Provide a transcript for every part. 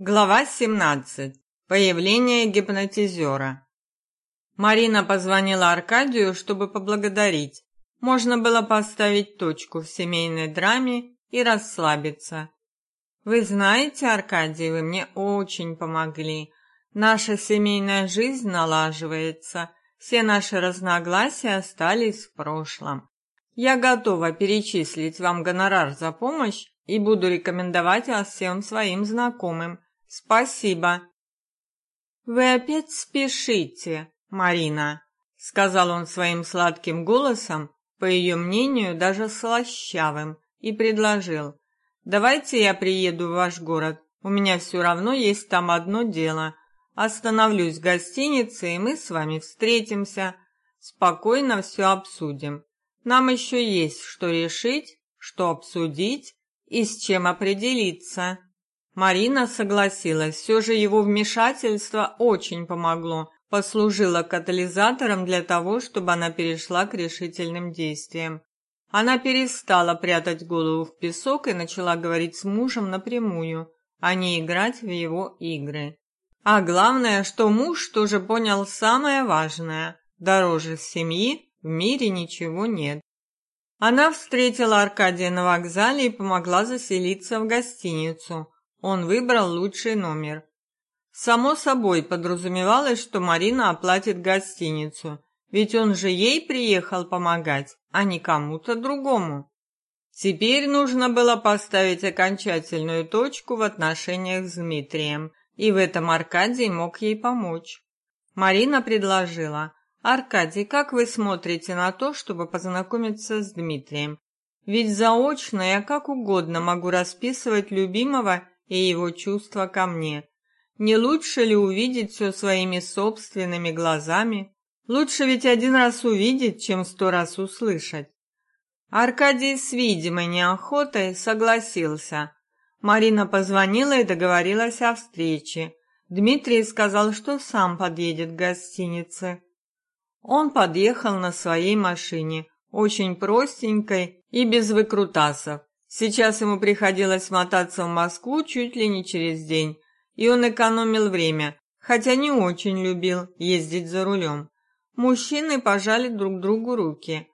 Глава 17. Появление гипнотизера. Марина позвонила Аркадию, чтобы поблагодарить. Можно было поставить точку в семейной драме и расслабиться. Вы знаете, Аркадий, вы мне очень помогли. Наша семейная жизнь налаживается. Все наши разногласия остались в прошлом. Я готова перечислить вам гонорар за помощь и буду рекомендовать вас всем своим знакомым. Спасибо. Вы опять спешите, Марина, сказал он своим сладким голосом, по ее мнению, даже слащавым, и предложил: "Давайте я приеду в ваш город. У меня все равно есть там одно дело. Остановлюсь в гостинице, и мы с вами встретимся, спокойно все обсудим. Нам еще есть что решить, что обсудить и с чем определиться". Марина согласилась. Все же его вмешательство очень помогло, послужило катализатором для того, чтобы она перешла к решительным действиям. Она перестала прятать голову в песок и начала говорить с мужем напрямую, а не играть в его игры. А главное, что муж тоже понял самое важное: дороже семьи в мире ничего нет. Она встретила Аркадия на вокзале и помогла заселиться в гостиницу. Он выбрал лучший номер. Само собой подразумевалось, что Марина оплатит гостиницу, ведь он же ей приехал помогать, а не кому-то другому. Теперь нужно было поставить окончательную точку в отношениях с Дмитрием, и в этом Аркадий мог ей помочь. Марина предложила: "Аркадий, как вы смотрите на то, чтобы познакомиться с Дмитрием? Ведь заочно я как угодно могу расписывать любимого и его чувства ко мне. Не лучше ли увидеть все своими собственными глазами? Лучше ведь один раз увидеть, чем сто раз услышать. Аркадий с видимой неохотой согласился. Марина позвонила и договорилась о встрече. Дмитрий сказал, что сам подъедет к гостинице. Он подъехал на своей машине, очень простенькой и без выкрутасов. Сейчас ему приходилось мотаться в Москву чуть ли не через день, и он экономил время, хотя не очень любил ездить за рулем. Мужчины пожали друг другу руки.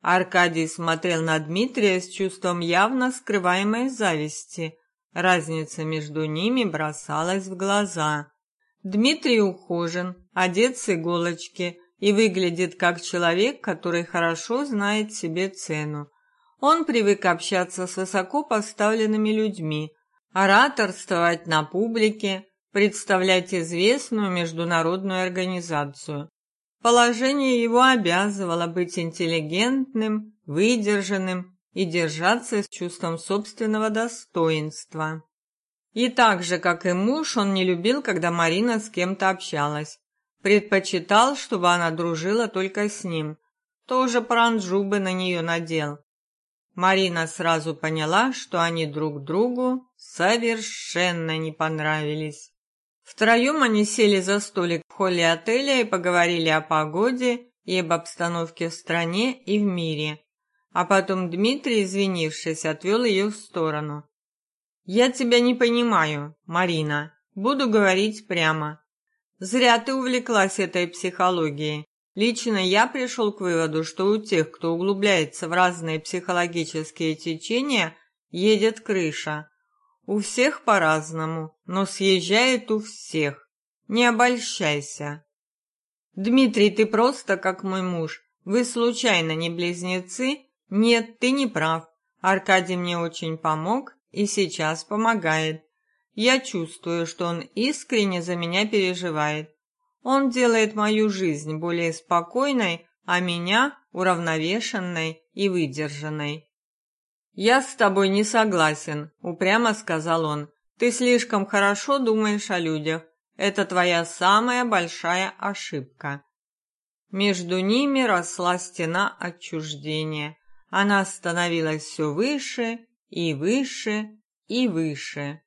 Аркадий смотрел на Дмитрия с чувством явно скрываемой зависти. Разница между ними бросалась в глаза. Дмитрий ухожен, одет с иголочки и выглядит как человек, который хорошо знает себе цену. Он привык общаться с высоко поставленными людьми, ораторствовать на публике, представлять известную международную организацию. Положение его обязывало быть интеллигентным, выдержанным и держаться с чувством собственного достоинства. И так же, как и муж, он не любил, когда Марина с кем-то общалась. Предпочитал, чтобы она дружила только с ним. Тоже паранджу бы на нее надел. Марина сразу поняла, что они друг другу совершенно не понравились. Втроем они сели за столик в холле отеля и поговорили о погоде и об обстановке в стране и в мире. А потом Дмитрий, извинившись, отвел ее в сторону. «Я тебя не понимаю, Марина. Буду говорить прямо. Зря ты увлеклась этой психологией. Лично я пришел к выводу, что у тех, кто углубляется в разные психологические течения, едет крыша. У всех по-разному, но съезжает у всех. Не обольщайся. Дмитрий, ты просто как мой муж. Вы случайно не близнецы? Нет, ты не прав. Аркадий мне очень помог и сейчас помогает. Я чувствую, что он искренне за меня переживает. Он делает мою жизнь более спокойной, а меня уравновешенной и выдержанной. Я с тобой не согласен, упрямо сказал он. Ты слишком хорошо думаешь о людях. Это твоя самая большая ошибка. Между ними росла стена отчуждения. Она становилась все выше и выше и выше.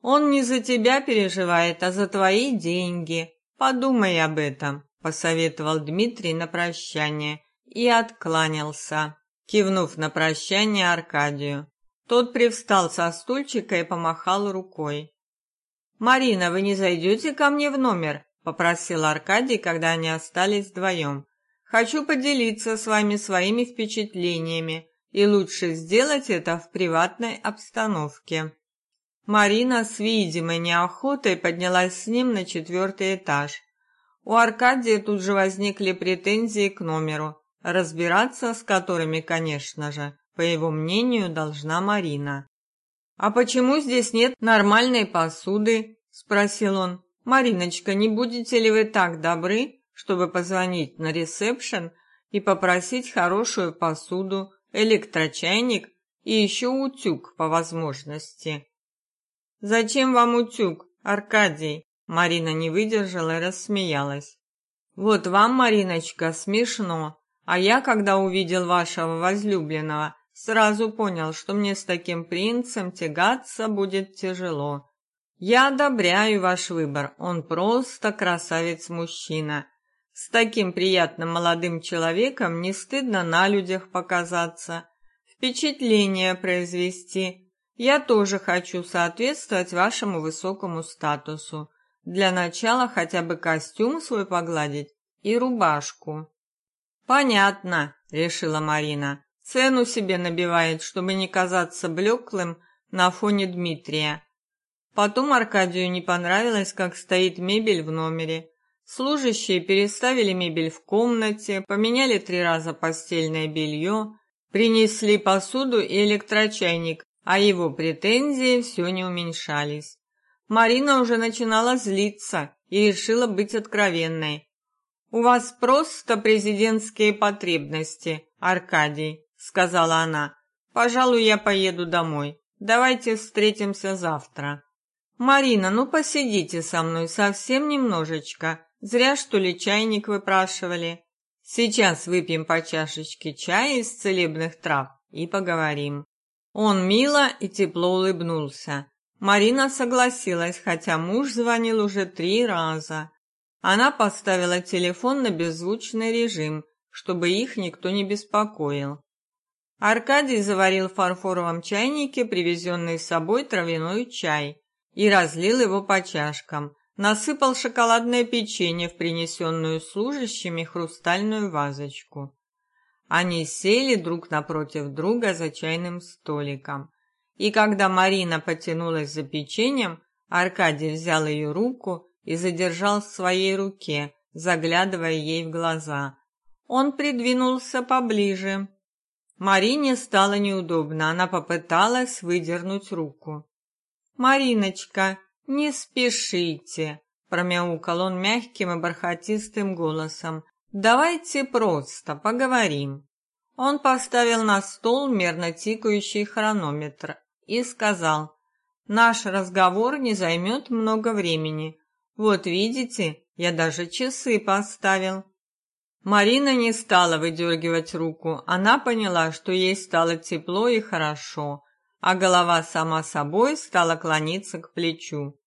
Он не за тебя переживает, а за твои деньги, Подумай об этом, посоветовал Дмитрий на прощание и откланялся, кивнув на прощание Аркадию. Тот привстал со стульчика и помахал рукой. Марина, вы не зайдете ко мне в номер? попросил Аркадий, когда они остались вдвоем. Хочу поделиться с вами своими впечатлениями, и лучше сделать это в приватной обстановке. Марина с видимой неохотой поднялась с ним на четвертый этаж. У Аркадия тут же возникли претензии к номеру, разбираться с которыми, конечно же, по его мнению, должна Марина. «А почему здесь нет нормальной посуды?» – спросил он. «Мариночка, не будете ли вы так добры, чтобы позвонить на ресепшн и попросить хорошую посуду, электрочайник и еще утюг по возможности?» «Зачем вам утюг, Аркадий?» Марина не выдержала и рассмеялась. «Вот вам, Мариночка, смешно, а я, когда увидел вашего возлюбленного, Сразу понял, что мне с таким принцем тягаться будет тяжело. Я одобряю ваш выбор. Он просто красавец-мужчина. С таким приятным молодым человеком не стыдно на людях показаться, впечатление произвести. Я тоже хочу соответствовать вашему высокому статусу. Для начала хотя бы костюм свой погладить и рубашку. Понятно, решила Марина. Цену себе набивает, чтобы не казаться блеклым на фоне Дмитрия. Потом Аркадию не понравилось, как стоит мебель в номере. Служащие переставили мебель в комнате, поменяли три раза постельное белье, принесли посуду и электрочайник, а его претензии все не уменьшались. Марина уже начинала злиться и решила быть откровенной. «У вас просто президентские потребности, Аркадий сказала она. Пожалуй, я поеду домой. Давайте встретимся завтра. Марина, ну посидите со мной совсем немножечко. Зря что ли чайник выпрашивали. Сейчас выпьем по чашечке чая из целебных трав и поговорим. Он мило и тепло улыбнулся. Марина согласилась, хотя муж звонил уже три раза. Она поставила телефон на беззвучный режим, чтобы их никто не беспокоил. Аркадий заварил в фарфоровом чайнике привезенный с собой травяной чай и разлил его по чашкам. Насыпал шоколадное печенье в принесенную служащими хрустальную вазочку. Они сели друг напротив друга за чайным столиком. И когда Марина потянулась за печеньем, Аркадий взял ее руку и задержал в своей руке, заглядывая ей в глаза. Он придвинулся поближе, Марине стало неудобно, она попыталась выдернуть руку. «Мариночка, не спешите», — промяукал он мягким и бархатистым голосом. «Давайте просто поговорим». Он поставил на стол мерно тикающий хронометр и сказал, «Наш разговор не займет много времени. Вот видите, я даже часы поставил». Марина не стала выдергивать руку. Она поняла, что ей стало тепло и хорошо, а голова сама собой стала клониться к плечу.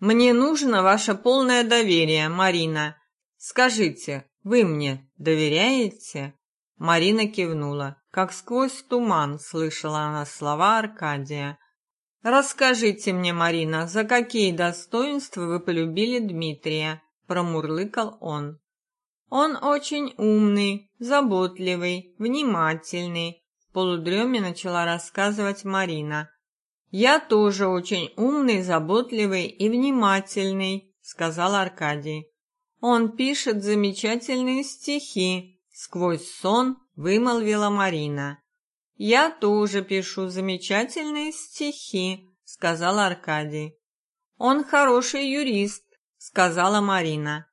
Мне нужно ваше полное доверие, Марина. Скажите, вы мне доверяете? Марина кивнула. Как сквозь туман слышала она слова Аркадия. Расскажите мне, Марина, за какие достоинства вы полюбили Дмитрия? промурлыкал он. Он очень умный, заботливый, внимательный, в полудреме начала рассказывать Марина. Я тоже очень умный, заботливый и внимательный, сказал Аркадий. Он пишет замечательные стихи, сквозь сон вымолвила Марина. Я тоже пишу замечательные стихи, сказал Аркадий. Он хороший юрист, сказала Марина.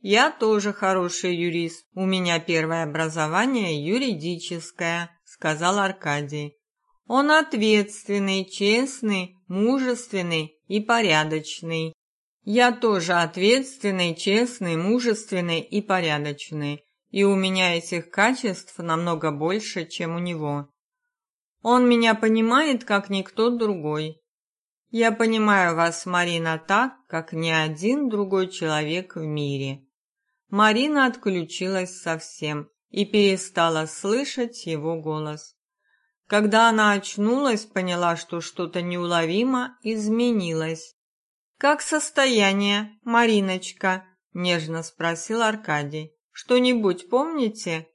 Я тоже хороший юрист. У меня первое образование юридическое, сказал Аркадий. Он ответственный, честный, мужественный и порядочный. Я тоже ответственный, честный, мужественный и порядочный, и у меня этих качеств намного больше, чем у него. Он меня понимает, как никто другой. Я понимаю вас, Марина, так, как ни один другой человек в мире. Марина отключилась совсем и перестала слышать его голос. Когда она очнулась, поняла, что что-то неуловимо изменилось. Как состояние, Мариночка? нежно спросил Аркадий. Что-нибудь помните?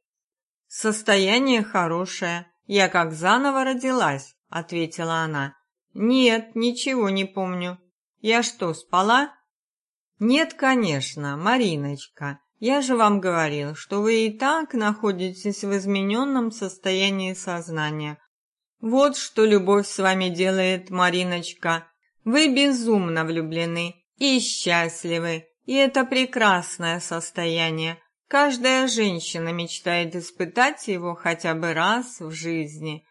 Состояние хорошее. Я как заново родилась, ответила она. Нет, ничего не помню. Я что, спала? Нет, конечно, Мариночка. Я же вам говорил, что вы и так находитесь в измененном состоянии сознания. Вот что любовь с вами делает, Мариночка. Вы безумно влюблены и счастливы, и это прекрасное состояние. Каждая женщина мечтает испытать его хотя бы раз в жизни.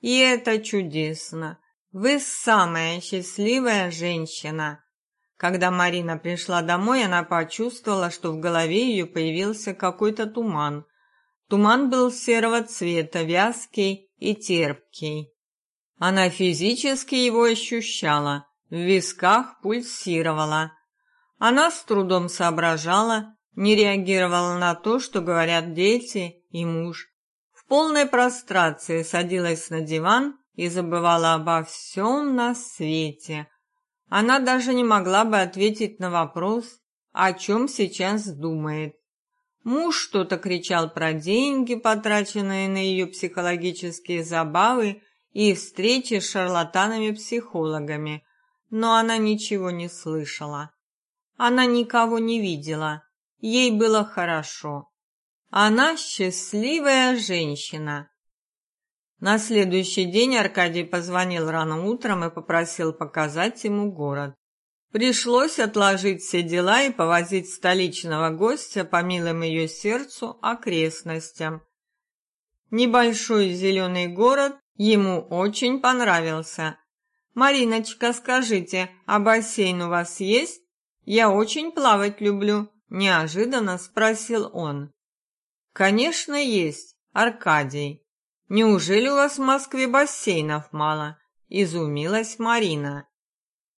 И это чудесно. Вы самая счастливая женщина. Когда Марина пришла домой, она почувствовала, что в голове ее появился какой-то туман. Туман был серого цвета, вязкий и терпкий. Она физически его ощущала, в висках пульсировала. Она с трудом соображала, не реагировала на то, что говорят дети и муж. В полной прострации садилась на диван и забывала обо всем на свете, она даже не могла бы ответить на вопрос, о чем сейчас думает. Муж что-то кричал про деньги, потраченные на ее психологические забавы и встречи с шарлатанами-психологами, но она ничего не слышала. Она никого не видела. Ей было хорошо. Она счастливая женщина. На следующий день Аркадий позвонил рано утром и попросил показать ему город. Пришлось отложить все дела и повозить столичного гостя по милым ее сердцу окрестностям. Небольшой зеленый город ему очень понравился. «Мариночка, скажите, а бассейн у вас есть? Я очень плавать люблю», – неожиданно спросил он. «Конечно, есть, Аркадий», Неужели у вас в Москве бассейнов мало? изумилась Марина.